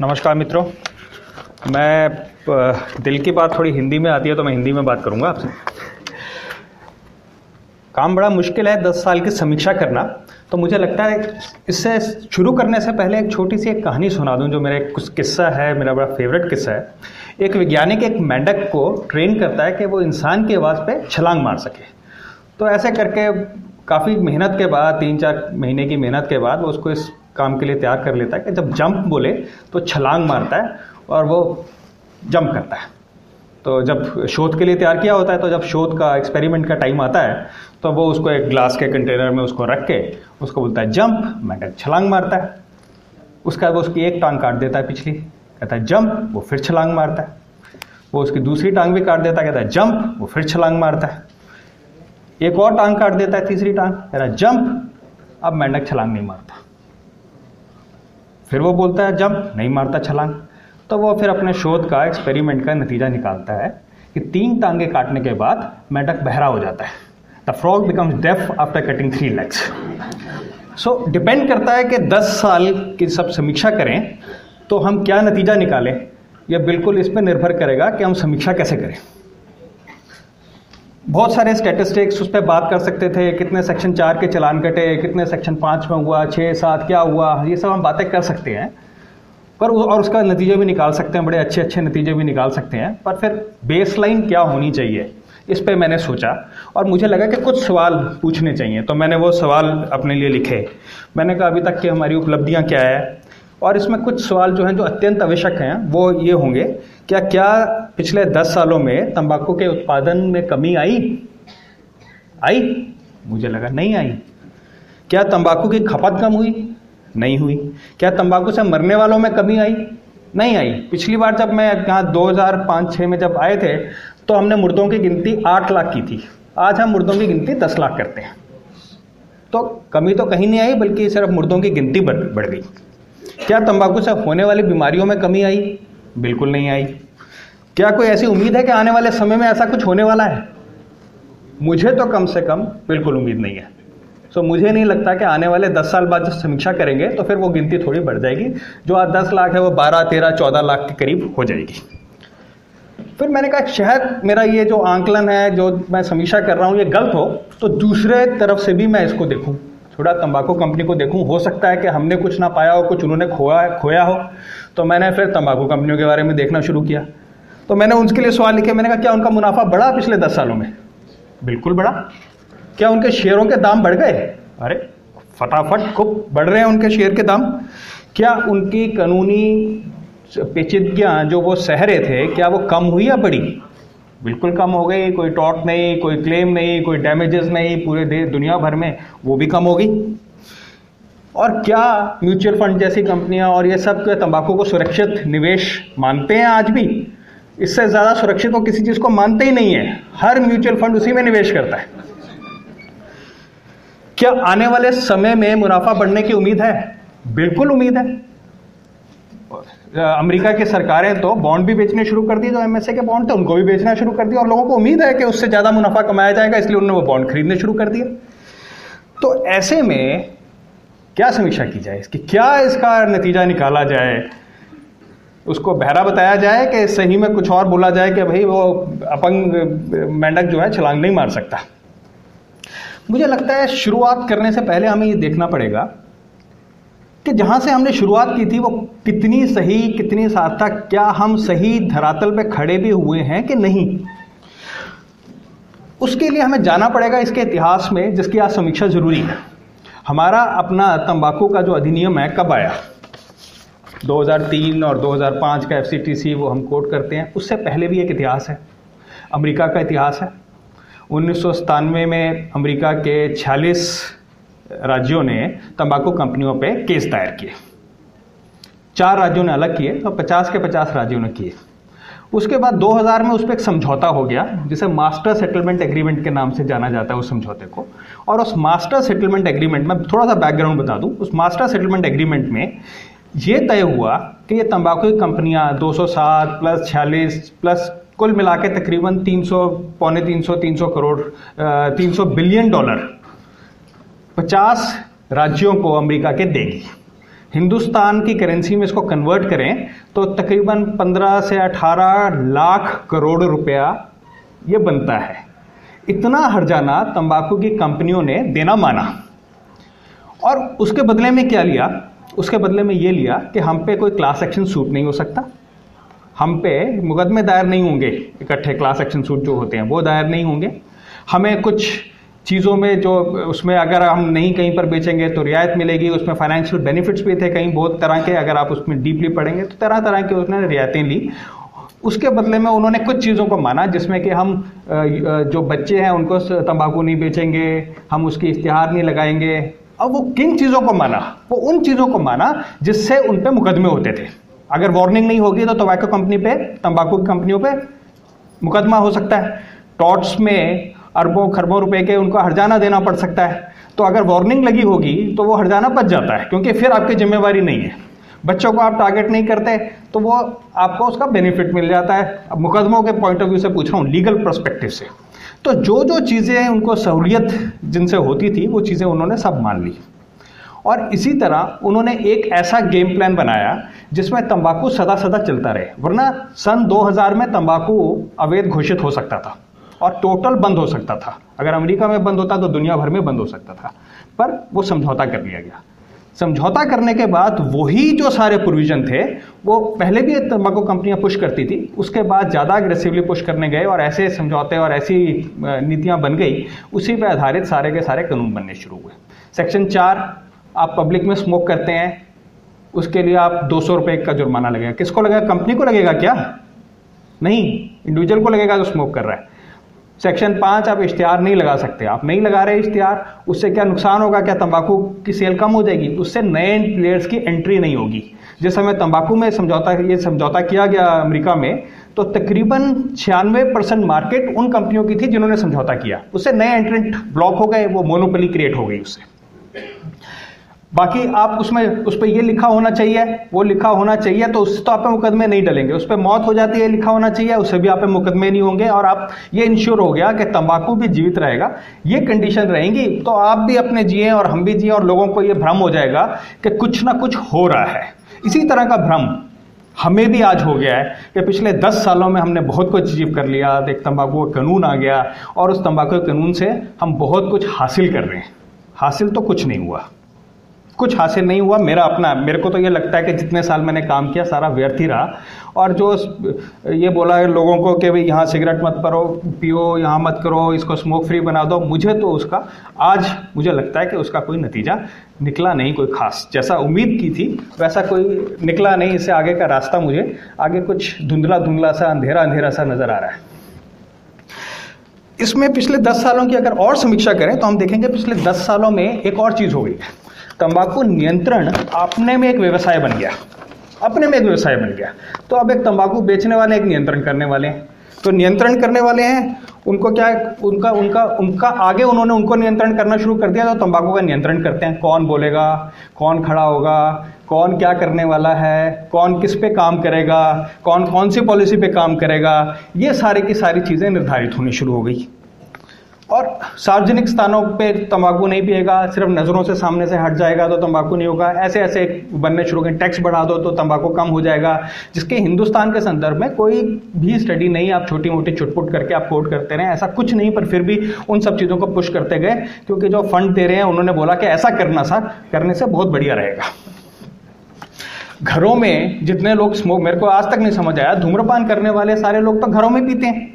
नमस्कार मित्रों। मैं दिल की बात थोड़ी हिंदी में आती है तो मैं हिंदी में बात करूँगा आपसे। काम बड़ा मुश्किल है दस साल की समीक्षा करना। तो मुझे लगता है इससे शुरू करने से पहले एक छोटी सी एक कहानी सुना दूँ जो मेरा कुछ किस्सा है, मेरा बड़ा फेवरेट किस्सा है। एक वैज्ञानिक एक मेंढक को ट्रेन करता है कि वो इंसान की आवाज़ पे छलांग मार सके। तो ऐसे करके काफ़ी मेहनत के बाद, तीन चार महीने की मेहनत के बाद वो उसको इस काम के लिए तैयार कर लेता है कि जब जंप बोले तो छलांग मारता है और वो जंप करता है। तो जब शोध के लिए तैयार किया होता है तो जब शोध का एक्सपेरिमेंट का टाइम आता है तो वो उसको एक ग्लास के कंटेनर में उसको रख के उसको बोलता है जंप मेंढक छलांग मारता है। उसका वो उसकी एक टांग काट देता है पिछली। कहता है जंप वो फिर छलांग मारता है। वो उसकी दूसरी टांग भी काट देता है। कहता है जंप वो फिर छलांग मारता है। एक और टांग काट देता है, तीसरी टांग। कहता है जंप अब मेंढक छलांग नहीं मारता। फिर वो बोलता है, जंप, नहीं मारता छलांग। तो वो फिर अपने शोध का एक्सपेरिमेंट का नतीजा निकालता है कि तीन टांगे काटने के बाद मेंढक बहरा हो जाता है। The frog becomes deaf after cutting three legs so depend करता है कि 10 साल की सब समीक्षा करें तो हम क्या नतीजा निकालें? यह बिल्कुल इस पर निर्भर करेगा कि हम समीक्षा कैसे करें। बहुत सारे स्टेटिस्टिक्स उस पर बात कर सकते थे, कितने सेक्शन चार के चलान कटे, कितने सेक्शन पाँच में हुआ छः सात, क्या हुआ, ये सब हम बातें कर सकते हैं। पर और उसका नतीजे भी निकाल सकते हैं, बड़े अच्छे अच्छे नतीजे भी निकाल सकते हैं। पर फिर बेस लाइन क्या होनी चाहिए, इस पर मैंने सोचा। और मुझे लगा कि कुछ सवाल पूछने चाहिए तो मैंने वो सवाल अपने लिए लिखे। मैंने कहा, अभी तक की हमारी उपलब्धियाँ क्या है? और इसमें कुछ सवाल जो हैं, जो अत्यंत आवश्यक हैं, वो ये होंगे। क्या क्या पिछले दस सालों में तंबाकू के उत्पादन में कमी आई? आई? मुझे लगा नहीं आई। क्या तंबाकू की खपत कम हुई? नहीं हुई। क्या तंबाकू से मरने वालों में कमी आई? नहीं आई। पिछली बार जब मैं यहाँ 2005-6 में जब आए थे तो हमने मुर्दों की गिनती आठ लाख की थी। आज हम मुर्दों की गिनती दस लाख करते हैं। तो कमी तो कहीं नहीं आई, बल्कि सिर्फ़ मुर्दों की गिनती बढ़ बढ़ गई। क्या तंबाकू से होने वाली बीमारियों में कमी आई? बिल्कुल नहीं आई। क्या कोई ऐसी उम्मीद है कि आने वाले समय में ऐसा कुछ होने वाला है? मुझे तो कम से कम बिल्कुल उम्मीद नहीं है। सो so, मुझे नहीं लगता कि आने वाले दस साल बाद जब समीक्षा करेंगे तो फिर वो गिनती थोड़ी बढ़ जाएगी। जो आज दस लाख है वो बारह तेरह चौदह लाख के करीब हो जाएगी। फिर मैंने कहा शायद मेरा ये जो आंकलन है जो मैं समीक्षा कर रहा हूँ ये गलत हो तो दूसरे तरफ़ से भी मैं इसको देखूँ। थोड़ा तंबाकू कंपनी को देखूँ। हो सकता है कि हमने कुछ ना पाया हो कुछ उन्होंने खोया खोया हो। तो मैंने फिर तंबाकू कंपनियों के बारे में देखना शुरू किया। तो मैंने उनके लिए सवाल लिखे मैंने कहा क्या उनका मुनाफा बढ़ा पिछले दस सालों में? बिल्कुल बढ़ा। क्या उनके शेयरों के दाम बढ़ गए? अरे फटाफट खूब। बढ़ रहे हैं उनके शेयर के दाम। क्या उनकी कानूनी पेचीदगियाँ जो वो सह रहे थे क्या वो कम हुई या बढ़ी? बिल्कुल कम हो गई। कोई टॉट नहीं कोई क्लेम नहीं कोई डैमेजेस नहीं पूरे देश दुनिया भर में वो भी कम हो गई और क्या म्यूचुअल फंड जैसी कंपनियाँ और ये सब तंबाकू को सुरक्षित निवेश मानते हैं आज भी? इससे ज़्यादा सुरक्षित वो किसी चीज़ को मानते ही नहीं है। हर म्यूचुअल फंड उसी में निवेश करता है। क्या आने वाले समय में मुनाफा बढ़ने की उम्मीद है? बिल्कुल उम्मीद है। अमेरिका की सरकारें तो बॉन्ड भी बेचने शुरू कर दिए जो एमएसए के बॉन्ड थे, उनको भी बेचना शुरू कर दिया और लोगों को उम्मीद है कि उससे ज़्यादा मुनाफा कमाया जाएगा, इसलिए उन्होंने वो बॉन्ड खरीदने शुरू कर दिया तो ऐसे में क्या समीक्षा की जाए? इसकी क्या इसका नतीजा निकाला जाए? उसको बहरा बताया जाए कि सही में कुछ और बोला जाए कि भाई वो अपंग, मेंढक जो है छलांग नहीं मार सकता। मुझे लगता है शुरुआत करने से पहले हमें ये देखना पड़ेगा कि जहाँ से हमने शुरुआत की थी, वो कितनी सही, कितनी सार्थक, क्या हम सही धरातल पे खड़े भी हुए हैं कि नहीं? उसके लिए हमें जाना पड़ेगा इसके इतिहास में, जिसकी आज समीक्षा ज़रूरी है। हमारा अपना तंबाकू का जो अधिनियम है, कब आया? 2003 और 2005 का एफसीटीसी वो हम कोट करते हैं। उससे पहले भी एक इतिहास है। अमेरिका का इतिहास है। उन्नीस सौ सत्तानवे में अमेरिका के 46 राज्यों ने तंबाकू कंपनियों पे केस दायर किए। चार राज्यों ने अलग किए और 50 के 50 राज्यों ने किए। उसके बाद 2000 में उस पर एक समझौता हो गया, जिसे मास्टर सेटलमेंट एग्रीमेंट के नाम से जाना जाता है उस समझौते को। और उस मास्टर सेटलमेंट एग्रीमेंट, में थोड़ा सा बैकग्राउंड बता दूँ, उस मास्टर सेटलमेंट एग्रीमेंट में ये तय हुआ कि ये तंबाकू की कंपनियाँ 207 प्लस 46 प्लस कुल मिला के तकरीबन 300 पौने 300 300 करोड़ 300 बिलियन डॉलर 50 राज्यों को अमेरिका के देगी। हिंदुस्तान की करेंसी में इसको कन्वर्ट करें तो तकरीबन 15 से 18 लाख करोड़ रुपया ये बनता है। इतना हरजाना तंबाकू की कंपनियों ने देना माना। और उसके बदले में क्या लिया? उसके बदले में ये लिया कि हम पे कोई क्लास एक्शन सूट नहीं हो सकता। हम पे मुकदमे दायर नहीं होंगे, इकट्ठे क्लास एक्शन सूट जो होते हैं, वो दायर नहीं होंगे। हमें कुछ चीज़ों में जो, उसमें अगर हम नहीं कहीं पर बेचेंगे तो रियायत मिलेगी, उसमें फाइनेंशियल बेनिफिट्स भी थे कहीं बहुत तरह के, अगर आप उसमें डीपली पढ़ेंगे तो तरह तरह के उसने रियायतें ली। उसके बदले में उन्होंने कुछ चीज़ों को माना, जिसमें कि हम जो बच्चे हैं उनको तंबाकू नहीं बेचेंगे, हम उसकी इश्तहार नहीं लगाएँगे। अब वो किन चीज़ों को माना? वो उन चीज़ों को माना जिससे उन पर मुकदमे होते थे। अगर वार्निंग नहीं होगी तो टोबैको कंपनी पे, तंबाकू की कंपनियों पे मुकदमा हो सकता है। टॉट्स में अरबों, खरबों रुपए के उनको हरजाना देना पड़ सकता है। तो अगर वार्निंग लगी होगी तो वो हरजाना बच जाता है, क्योंकि फिर आपकी जिम्मेवारी नहीं है। बच्चों को आप टारगेट नहीं करते तो वो आपको उसका बेनिफिट मिल जाता है। अब मुकदमों के पॉइंट ऑफ़ व्यू से पूछ रहा हूँ लीगल परस्पेक्टिव से। तो जो जो चीज़ें उनको सहूलियत जिनसे होती थी, वो चीज़ें उन्होंने सब मान ली। और इसी तरह उन्होंने एक ऐसा गेम प्लान बनाया, जिसमें तंबाकू सदा सदा चलता रहे, वरना सन 2000 में तंबाकू अवैध घोषित हो सकता था। और टोटल बंद हो सकता था। अगर अमेरिका में बंद होता तो दुनिया भर में बंद हो सकता था। पर वो समझौता कर लिया गया। समझौता करने के बाद वही जो सारे प्रोविज़न थे, वो पहले भी तंबाकू कंपनियाँ पुश करती थी, उसके बाद ज़्यादा अग्रेसिवली पुश करने गए और ऐसे समझौते और ऐसी नीतियाँ बन गई, उसी पर आधारित सारे के सारे कानून बनने शुरू हुए। सेक्शन चार, आप पब्लिक में स्मोक करते हैं, उसके लिए आप दो सौ रुपये का जुर्माना लगेगा। किसको लगेगा? कंपनी को लगेगा क्या? नहीं इंडिविजुअल को लगेगा जो स्मोक कर रहा है। सेक्शन पाँच आप इश्तिहार नहीं लगा सकते। आप नहीं लगा रहे इश्तिहार उससे क्या नुकसान होगा? क्या तंबाकू की सेल कम हो जाएगी? उससे नए प्लेयर्स की एंट्री नहीं होगी। जिस समय तंबाकू में समझौता, ये समझौता किया गया अमेरिका में तो तकरीबन छियानवे परसेंट मार्केट उन कंपनियों की थी जिन्होंने समझौता किया। उससे नए एंट्रेंट ब्लॉक हो गए, वो मोनोपली क्रिएट हो गई उससे। बाकी आप उसमें, उस पर यह लिखा होना चाहिए, वो लिखा होना चाहिए तो उससे तो आप मुकदमे नहीं डलेंगे। उस पर मौत हो जाती है लिखा होना चाहिए, उससे भी आप मुकदमे नहीं होंगे, और आप ये इंश्योर हो गया कि तंबाकू भी जीवित रहेगा, ये कंडीशन रहेंगी तो आप भी अपने जिए और हम भी जिए, और लोगों को ये भ्रम हो जाएगा कि कुछ ना कुछ हो रहा है। इसी तरह का भ्रम हमें भी आज हो गया है कि पिछले दस सालों में हमने बहुत कुछ अचीव कर लिया एक तंबाकू का कानून आ गया, और उस तंबाकू कानून से हम बहुत कुछ हासिल कर रहे हैं। हासिल तो कुछ नहीं हुआ। कुछ हासिल नहीं हुआ, मेरा अपना, मेरे को तो ये लगता है कि जितने साल मैंने काम किया, सारा व्यर्थ ही रहा। और जो ये बोला है लोगों को कि भाई यहाँ सिगरेट मत करो पियो, यहाँ मत करो, इसको स्मोक फ्री बना दो। मुझे तो उसका, आज मुझे लगता है कि उसका कोई नतीजा निकला नहीं, कोई खास, जैसा उम्मीद की थी, वैसा कोई निकला नहीं। इससे आगे का रास्ता मुझे, आगे कुछ धुंधला धुंधला सा अंधेरा अंधेरा सा नज़र आ रहा है। इसमें पिछले दस सालों की अगर और समीक्षा करें तो हम देखेंगे पिछले दस सालों में एक और चीज़ हो गई। है तंबाकू नियंत्रण अपने में एक व्यवसाय बन गया। अपने में एक व्यवसाय बन गया। तो अब एक तंबाकू बेचने वाले, एक नियंत्रण करने वाले हैं। तो नियंत्रण करने वाले हैं, उनको क्या उनका उनका उनका आगे उन्होंने उनको नियंत्रण करना शुरू कर दिया तो तंबाकू का नियंत्रण करते हैं। कौन बोलेगा? कौन खड़ा होगा? कौन क्या करने वाला है? कौन किस पे काम करेगा? कौन कौन सी पॉलिसी पे काम करेगा? ये सारी की सारी चीज़ें निर्धारित होनी शुरू हो गई। और सार्वजनिक स्थानों पे तंबाकू नहीं पिएगा, सिर्फ़ नज़रों से सामने से हट जाएगा तो तंबाकू नहीं होगा। ऐसे ऐसे बनने शुरू करें, टैक्स बढ़ा दो तो तंबाकू कम हो जाएगा, जिसके हिंदुस्तान के संदर्भ में कोई भी स्टडी नहीं आप छोटी मोटी छुटपुट करके आप कोट करते रहे, ऐसा कुछ नहीं, पर फिर भी उन सब चीज़ों को पुश करते गए, क्योंकि जो फंड दे रहे हैं, उन्होंने बोला कि ऐसा करना सा करने से बहुत बढ़िया रहेगा। घरों में जितने लोग स्मोक मेरे को आज तक नहीं समझ आया, धूम्रपान करने वाले सारे लोग तो घरों में पीते हैं।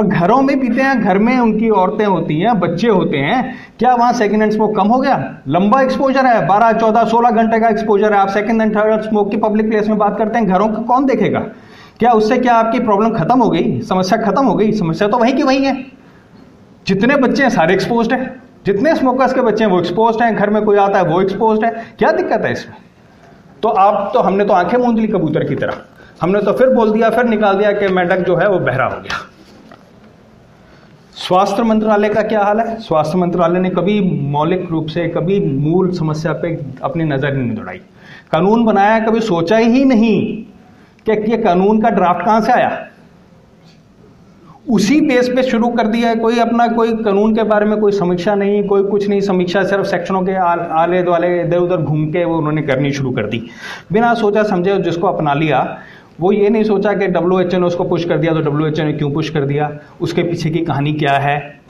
और घरों में पीते हैं, घर में उनकी औरतें होती हैं, बच्चे होते हैं, क्या वहाँ सेकंड हैंड स्मोक कम हो गया? लंबा एक्सपोजर है, बारह, चौदह, सोलह घंटे का एक्सपोजर है, आप सेकंड एंड थर्ड स्मोक की पब्लिक प्लेस में बात करते हैं, घरों को कौन देखेगा? क्या उससे क्या आपकी प्रॉब्लम खत्म हो गई? समस्या खत्म हो गई? समस्या तो वहीं की वहीं है। जितने बच्चे हैं, सारे एक्सपोज है। जितने स्मोकर्स के बच्चे हैं, वो एक्सपोज हैं, घर में कोई आता है, वो एक्सपोज है। क्या दिक्कत है इसमें? तो आप तो हमने तो आँखें मूंद ली कबूतर की तरह। हमने तो फिर बोल दिया, फिर निकाल दिया कि मेढक जो है, वो बहरा हो गया। स्वास्थ्य मंत्रालय का क्या हाल है? स्वास्थ्य मंत्रालय ने कभी मौलिक रूप से कभी मूल समस्या पे अपनी नज़र नहीं दौड़ाई। कानून बनाया कभी सोचा ही नहीं कि ये कानून का ड्राफ्ट कहाँ से आया। उसी बेस पे शुरू कर दिया है कोई अपना कोई कानून के बारे में कोई समीक्षा नहीं कोई कुछ नहीं समीक्षा सिर्फ़ सेक्शनों के आल, आले दुआले इधर उधर घूम के वो उन्होंने करनी शुरू कर दी। बिना सोचा समझे जिसको अपना लिया वो ये नहीं सोचा कि डब्ल्यू एच ने उसको पुश कर दिया तो डब्ल्यू एच ने क्यों पुश कर दिया? उसके पीछे की कहानी क्या है?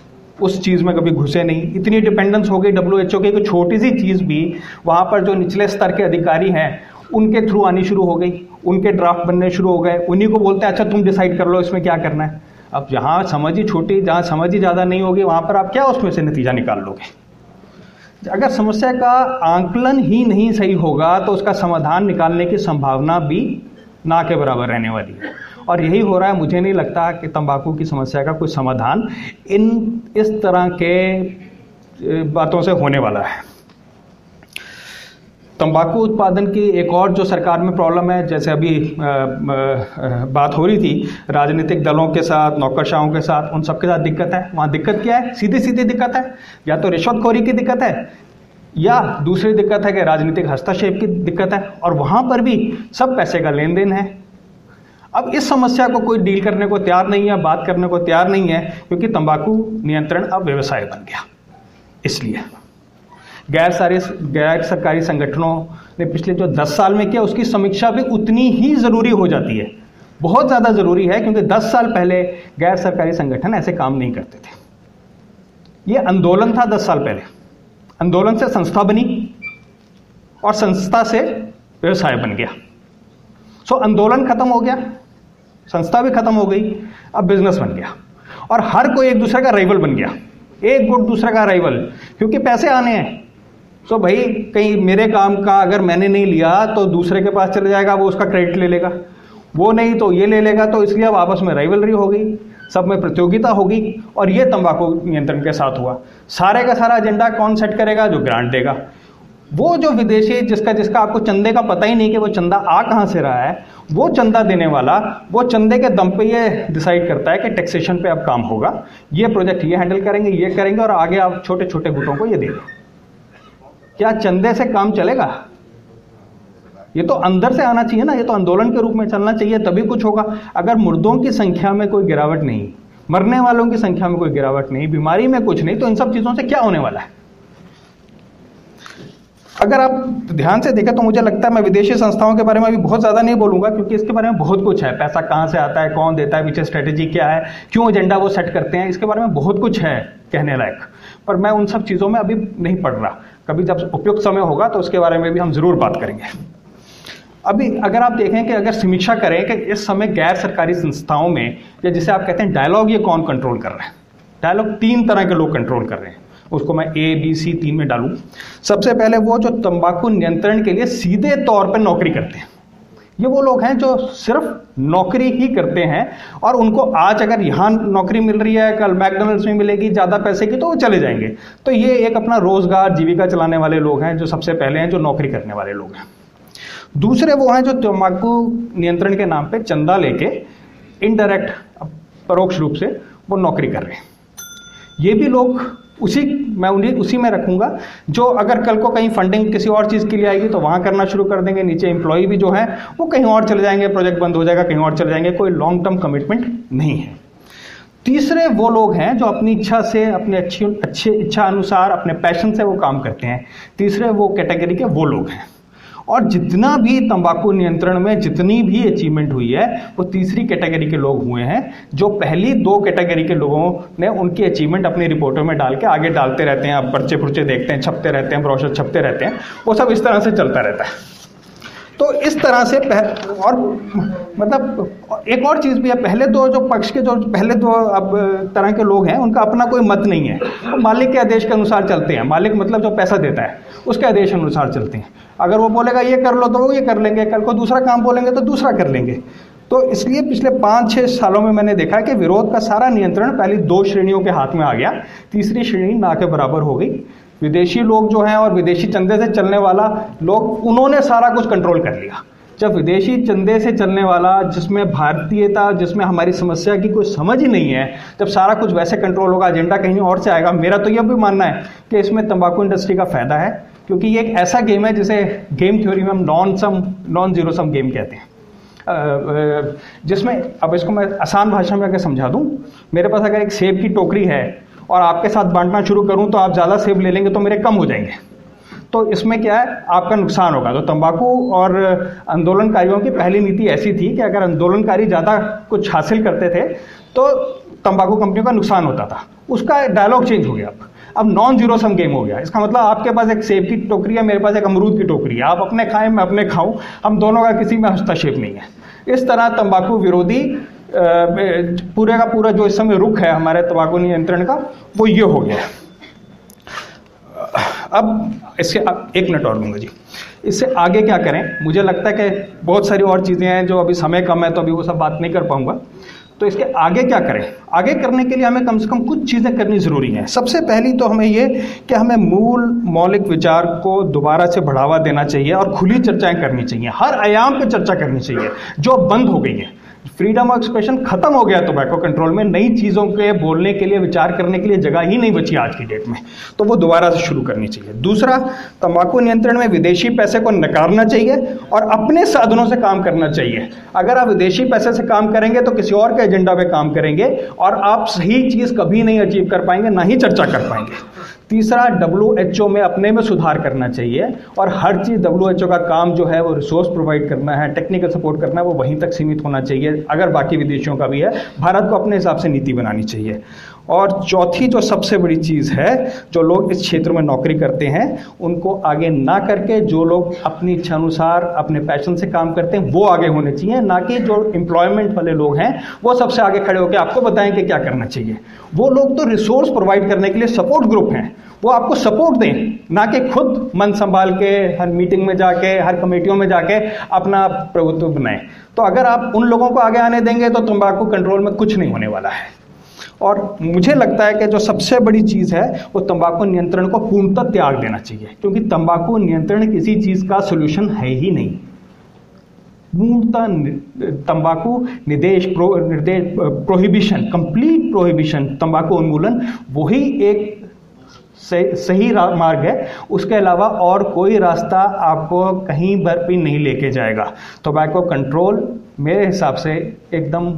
उस चीज़ में कभी घुसे नहीं। इतनी डिपेंडेंस हो गई डब्ल्यू एच ओ की। छोटी सी चीज़ भी, वहाँ पर जो निचले स्तर के अधिकारी हैं, उनके थ्रू आनी शुरू हो गई। उनके ड्राफ्ट बनने शुरू हो गए। उन्हीं को बोलते हैं अच्छा तुम डिसाइड कर लो, इसमें क्या करना है? अब जहाँ समझ ही छोटी, जहाँ समझ ही ज़्यादा नहीं होगी, वहाँ पर आप क्या उसमें से नतीजा निकाल लोगे? अगर समस्या का आंकलन ही नहीं सही होगा तो उसका समाधान निकालने की संभावना भी ना के बराबर रहने वाली है। और यही हो रहा है मुझे नहीं लगता कि तंबाकू की समस्या का कोई समाधान इन इस तरह के बातों से होने वाला है। तंबाकू उत्पादन की एक और जो सरकार में प्रॉब्लम है जैसे अभी आ, आ, बात हो रही थी राजनीतिक दलों के साथ नौकरशाहों के साथ उन सबके साथ दिक्कत है। वहाँ दिक्कत क्या है? सीधी सीधी दिक्कत है। या तो रिश्वतखोरी की दिक्कत है या दूसरी दिक्कत है कि राजनीतिक हस्तक्षेप की दिक्कत है और वहाँ पर भी सब पैसे का लेन देन है। अब इस समस्या को कोई डील करने को तैयार नहीं है, बात करने को तैयार नहीं है, क्योंकि तंबाकू नियंत्रण अब व्यवसाय बन गया। इसलिए गैर सारे गैर सरकारी संगठनों ने पिछले जो 10 साल में किया, उसकी समीक्षा भी उतनी ही ज़रूरी हो जाती है। बहुत ज़्यादा ज़रूरी है, क्योंकि 10 साल पहले गैर सरकारी संगठन ऐसे काम नहीं करते थे। ये आंदोलन था 10 साल पहले। आंदोलन से संस्था बनी और संस्था से व्यवसाय बन गया। सो आंदोलन खत्म हो गया। संस्था भी खत्म हो गई। अब बिज़नेस बन गया। और हर कोई एक दूसरे का राइवल बन गया। एक गुट दूसरे का राइवल क्योंकि पैसे आने हैं। तो भाई, कहीं मेरे काम का अगर मैंने नहीं लिया तो दूसरे के पास चले जाएगा, वो उसका क्रेडिट ले लेगा। वो नहीं तो ये ले लेगा तो इसलिए अब आपस में राइवलरी हो गई। सब में प्रतियोगिता होगी और ये तंबाकू नियंत्रण के साथ हुआ। सारे का सारा एजेंडा कौन सेट करेगा? जो ग्रांट देगा। वो जो विदेशी जिसका जिसका आपको चंदे का पता ही नहीं कि वो चंदा आ कहाँ से रहा है, वो चंदा देने वाला, वो चंदे के दम पे ये डिसाइड करता है कि टैक्सेशन पे अब काम होगा। ये प्रोजेक्ट ये हैंडल करेंगे, ये करेंगे और आगे आप छोटे छोटे गुटों को ये देंगे क्या चंदे से काम चलेगा? ये तो अंदर से आना चाहिए ना, ये तो आंदोलन के रूप में चलना चाहिए, तभी कुछ होगा। अगर मुर्दों की संख्या में कोई गिरावट नहीं, मरने वालों की संख्या में कोई गिरावट नहीं, बीमारी में कुछ नहीं तो इन सब चीज़ों से क्या होने वाला है? अगर आप ध्यान से देखें तो मुझे लगता है मैं विदेशी संस्थाओं के बारे में अभी बहुत ज़्यादा नहीं बोलूँगा, क्योंकि इसके बारे में बहुत कुछ है। पैसा कहाँ से आता है, कौन देता है, पीछे स्ट्रेटेजी क्या है, क्यों एजेंडा वो सेट करते हैं, इसके बारे में बहुत कुछ है कहने लायक। पर मैं उन सब चीज़ों में अभी नहीं पढ़ रहा। कभी जब उपयुक्त समय होगा तो उसके बारे में भी हम ज़रूर बात करेंगे। अभी अगर आप देखें कि अगर समीक्षा करें कि इस समय गैर सरकारी संस्थाओं में, या जिसे आप कहते हैं डायलॉग ये कौन कंट्रोल कर रहे हैं? डायलॉग तीन तरह के लोग कंट्रोल कर रहे हैं। उसको मैं ए बी सी तीन में डालूं। सबसे पहले वो जो तंबाकू नियंत्रण के लिए सीधे तौर पर नौकरी करते हैं। ये वो लोग हैं जो सिर्फ़ नौकरी ही करते हैं और उनको आज अगर यहाँ नौकरी मिल रही है, कल मैकडोनल्ड्स में मिलेगी, ज़्यादा पैसे की तो वो चले जाएँगे। तो ये एक अपना रोज़गार, जीविका चलाने वाले लोग हैं जो सबसे पहले हैं, जो नौकरी करने वाले लोग हैं। दूसरे वो हैं जो तंबाकू नियंत्रण के नाम पे चंदा लेके इनडायरेक्ट परोक्ष रूप से वो नौकरी कर रहे हैं। ये भी लोग उसी, मैं उन्हें उसी में रखूँगा, जो अगर कल को कहीं फंडिंग किसी और चीज़ के लिए आएगी तो वहाँ करना शुरू कर देंगे। नीचे एम्प्लॉय भी जो है, वो कहीं और चले जाएँगे प्रोजेक्ट बंद हो जाएगा, कहीं और चले जाएँगे, कोई लॉन्ग टर्म कमिटमेंट नहीं है। तीसरे वो लोग हैं जो अपनी इच्छा से, अपने अच्छी, अच्छे इच्छा अनुसार, अपने पैशन से वो काम करते हैं। तीसरे वो कैटेगरी के वो लोग हैं। और जितना भी तंबाकू नियंत्रण में जितनी भी अचीवमेंट हुई है, वो तीसरी कैटेगरी के लोग हुए हैं, जो पहली दो कैटेगरी के लोगों ने उनकी अचीवमेंट अपनी रिपोर्टों में डाल के आगे डालते रहते हैं, अब पर्चे पुर्चे देखते हैं, छपते रहते हैं ब्रोशर छपते रहते हैं, वो सब इस तरह से चलता रहता है। तो इस तरह से पह, और मतलब एक और चीज़ भी है पहले दो जो पक्ष के जो पहले दो अब तरह के लोग हैं उनका अपना कोई मत नहीं है। वो मालिक के आदेश के अनुसार चलते हैं। मालिक मतलब जो पैसा देता है उसके आदेश अनुसार चलते हैं। अगर वो बोलेगा ये कर लो तो वो ये कर लेंगे कल को दूसरा काम बोलेंगे तो दूसरा कर लेंगे। तो इसलिए पिछले पाँच छः सालों में मैंने देखा कि विरोध का सारा नियंत्रण पहली दो श्रेणियों के हाथ में आ गया। तीसरी श्रेणी ना के बराबर हो गई। विदेशी लोग जो हैं और विदेशी चंदे से चलने वाला लोग, उन्होंने सारा कुछ कंट्रोल कर लिया। जब विदेशी चंदे से चलने वाला, जिसमें भारतीयता, जिसमें हमारी समस्या की कोई समझ ही नहीं है, जब सारा कुछ वैसे कंट्रोल होगा एजेंडा कहीं और से आएगा, मेरा तो यह भी मानना है कि इसमें तंबाकू इंडस्ट्री का फ़ायदा है, क्योंकि ये एक ऐसा गेम है जिसे गेम थ्योरी में हम non sum non zero sum game कहते हैं जिसमें, अब इसको मैं आसान भाषा में अगर समझा दूँ, मेरे पास अगर एक सेब की टोकरी है और आपके साथ बांटना शुरू करूँ तो आप ज़्यादा सेब ले लेंगे तो मेरे कम हो जाएँगे। तो इसमें क्या है, आपका नुकसान होगा। तो तंबाकू और आंदोलनकारियों की पहली नीति ऐसी थी कि अगर आंदोलनकारी ज़्यादा कुछ हासिल करते थे तो तंबाकू कंपनियों का नुकसान होता था। उसका डायलॉग चेंज हो गया। अब अब नॉन ज़ीरो सम गेम हो गया। इसका मतलब आपके पास एक सेब की टोकरी है, मेरे पास एक अमरूद की टोकरी है। आप अपने खाएँ, मैं अपने खाऊं। हम दोनों का किसी में हस्तक्षेप नहीं है। इस तरह तंबाकू विरोधी पूरे का पूरा जो इस समय रुख है हमारे तंबाकू नियंत्रण का, वो ये हो गया। अब इससे एक मिनट और दूँगा जी। इससे आगे क्या करें? मुझे लगता है कि बहुत सारी और चीज़ें हैं जो अभी समय कम है तो अभी वो सब बात नहीं कर पाऊँगा। तो इसके आगे क्या करें? आगे करने के लिए हमें कम से कम कुछ चीज़ें करनी ज़रूरी हैं। सबसे पहली तो हमें ये कि हमें मूल मौलिक विचार को दोबारा से बढ़ावा देना चाहिए और खुली चर्चाएँ करनी चाहिए। हर आयाम पर चर्चा करनी चाहिए, जो बंद हो गई है। फ्रीडम ऑफ़ एक्सप्रेशन खत्म हो गया टोबैको कंट्रोल में। नई चीज़ों के बोलने के लिए, विचार करने के लिए जगह ही नहीं बची आज की डेट में। तो वो दोबारा से शुरू करनी चाहिए। दूसरा, तंबाकू नियंत्रण में विदेशी पैसे को नकारना चाहिए और अपने साधनों से काम करना चाहिए। अगर आप विदेशी पैसे से काम करेंगे तो किसी और के एजेंडा पे काम करेंगे और आप सही चीज़ कभी नहीं अचीव कर पाएँगे, ना ही चर्चा कर पाएँगे। तीसरा डब्ल्यू में अपने में सुधार करना चाहिए और हर चीज़ डब्ल्यू का काम जो है वो रिसोर्स प्रोवाइड करना है टेक्निकल सपोर्ट करना है, वो वहीं तक सीमित होना चाहिए, अगर बाकी विदेशों का भी है। भारत को अपने हिसाब से नीति बनानी चाहिए। और चौथी जो सबसे बड़ी चीज़ है, जो लोग इस क्षेत्र में नौकरी करते हैं, उनको आगे ना करके जो लोग अपनी इच्छा अनुसार, अपने पैशन से काम करते हैं, वो आगे होने चाहिए, ना कि जो एम्प्लॉयमेंट वाले लोग हैं, वो सबसे आगे खड़े होकर आपको बताएँ कि क्या करना चाहिए। वो लोग तो रिसोर्स प्रोवाइड करने के लिए सपोर्ट ग्रुप हैं। वो आपको सपोर्ट दें, ना कि खुद मन संभाल के, हर मीटिंग में जाके, हर कमेटियों में जाके अपना प्रभुत्व बनाएँ। तो अगर आप उन लोगों को आगे आने देंगे तो तंबाकू कंट्रोल में कुछ नहीं होने वाला है। और मुझे लगता है कि जो सबसे बड़ी चीज़ है, वो तंबाकू नियंत्रण को पूर्णतः त्याग देना चाहिए, क्योंकि तंबाकू नियंत्रण किसी चीज़ का सोल्यूशन है ही नहीं। पूर्णतः तंबाकू निदेश प्रो, निर्देश प्रोहिबिशन कंप्लीट प्रोहिबिशन तंबाकू उन्मूलन, वही एक सही मार्ग है। उसके अलावा और कोई रास्ता आपको कहीं पर भी नहीं लेके जाएगा। टोबैको कंट्रोल मेरे हिसाब से एकदम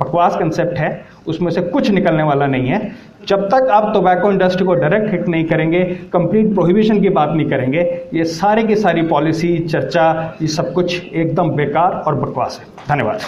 बकवास कंसेप्ट है। उसमें से कुछ निकलने वाला नहीं है। जब तक आप टोबैको इंडस्ट्री को डायरेक्ट हिट नहीं करेंगे कंप्लीट प्रोहिबिशन की बात नहीं करेंगे, ये सारे की सारी पॉलिसी चर्चा, ये सब कुछ एकदम बेकार और बकवास है। धन्यवाद।